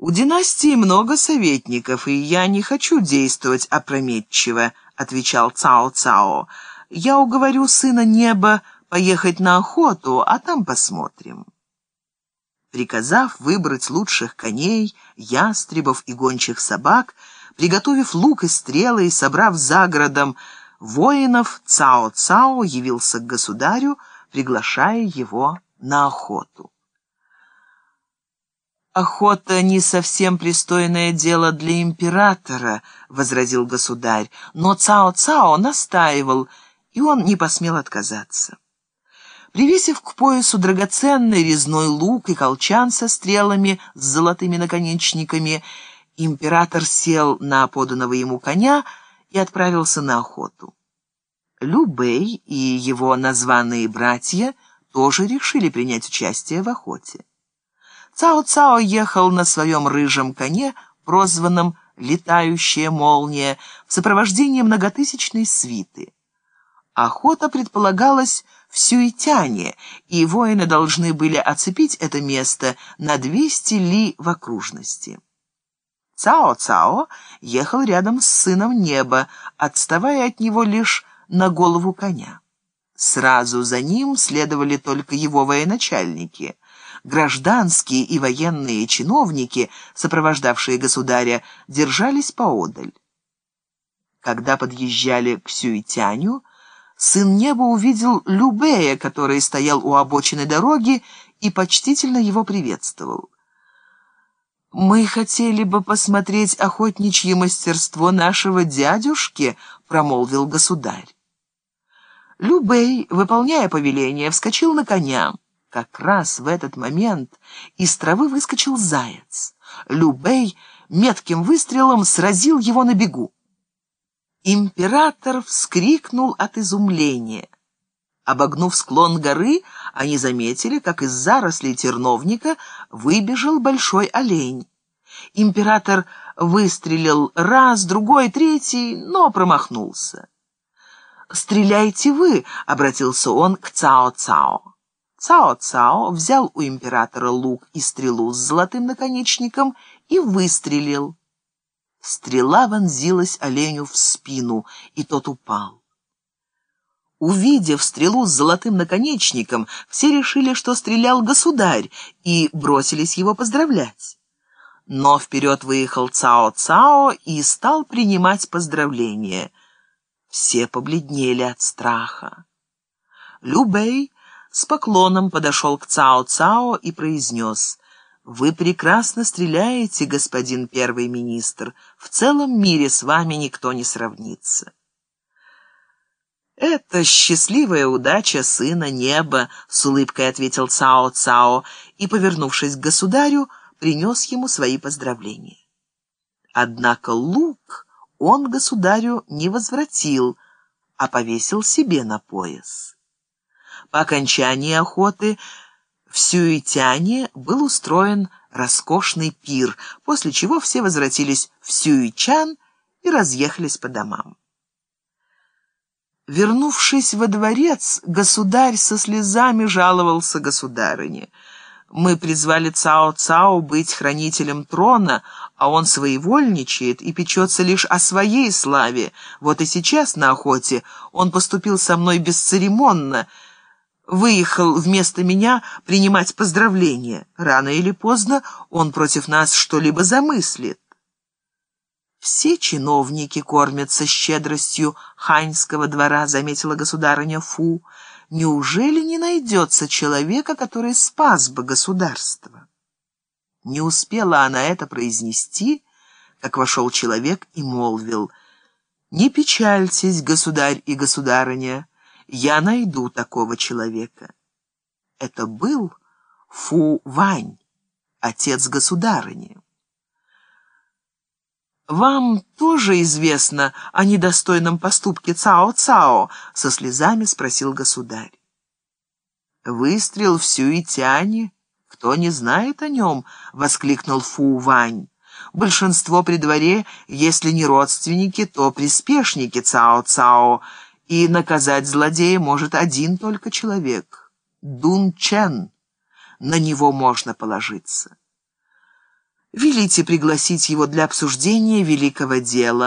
«У династии много советников, и я не хочу действовать опрометчиво», — отвечал Цао-Цао. «Я уговорю сына неба поехать на охоту, а там посмотрим». Приказав выбрать лучших коней, ястребов и гончих собак, приготовив лук и стрелы и собрав за городом воинов, Цао-Цао явился к государю, приглашая его на охоту. «Охота не совсем пристойное дело для императора», — возразил государь, но Цао-Цао настаивал, и он не посмел отказаться. Привесив к поясу драгоценный резной лук и колчан со стрелами с золотыми наконечниками, император сел на поданного ему коня и отправился на охоту. Любей и его названные братья тоже решили принять участие в охоте. Цао-Цао ехал на своем рыжем коне, прозванном «Летающая молния», в сопровождении многотысячной свиты. Охота предполагалась в Сюитяне, и воины должны были оцепить это место на 200 ли в окружности. Цао-Цао ехал рядом с сыном неба, отставая от него лишь на голову коня. Сразу за ним следовали только его военачальники — гражданские и военные чиновники, сопровождавшие государя, держались поодаль. Когда подъезжали к Сюитяню, сын неба увидел Любея, который стоял у обочины дороги и почтительно его приветствовал. «Мы хотели бы посмотреть охотничье мастерство нашего дядюшки», — промолвил государь. Любей, выполняя повеление, вскочил на коня. Как раз в этот момент из травы выскочил заяц. Любей метким выстрелом сразил его на бегу. Император вскрикнул от изумления. Обогнув склон горы, они заметили, как из зарослей терновника выбежал большой олень. Император выстрелил раз, другой, третий, но промахнулся. «Стреляйте вы!» — обратился он к Цао-Цао. Цао-Цао взял у императора лук и стрелу с золотым наконечником и выстрелил. Стрела вонзилась оленю в спину, и тот упал. Увидев стрелу с золотым наконечником, все решили, что стрелял государь, и бросились его поздравлять. Но вперед выехал Цао-Цао и стал принимать поздравления. Все побледнели от страха. Любэй с поклоном подошел к Цао-Цао и произнес «Вы прекрасно стреляете, господин первый министр. В целом мире с вами никто не сравнится». «Это счастливая удача сына неба», — с улыбкой ответил Цао-Цао и, повернувшись к государю, принес ему свои поздравления. Однако лук он государю не возвратил, а повесил себе на пояс. По окончании охоты в Сюитяне был устроен роскошный пир, после чего все возвратились в Сюичан и разъехались по домам. Вернувшись во дворец, государь со слезами жаловался государыне. «Мы призвали Цао-Цао быть хранителем трона, а он своевольничает и печется лишь о своей славе. Вот и сейчас на охоте он поступил со мной бесцеремонно, выехал вместо меня принимать поздравления. Рано или поздно он против нас что-либо замыслит. «Все чиновники кормятся щедростью ханьского двора», — заметила государыня Фу. «Неужели не найдется человека, который спас бы государство?» Не успела она это произнести, как вошел человек и молвил. «Не печальтесь, государь и государыня» я найду такого человека. Это был Фу Вань, отец государыни. «Вам тоже известно о недостойном поступке Цао-Цао?» — со слезами спросил государь. «Выстрел в Сюитяне? Кто не знает о нем?» — воскликнул Фу Вань. «Большинство при дворе, если не родственники, то приспешники Цао-Цао, и наказать злодея может один только человек — Дун Чен. На него можно положиться. Велите пригласить его для обсуждения великого дела.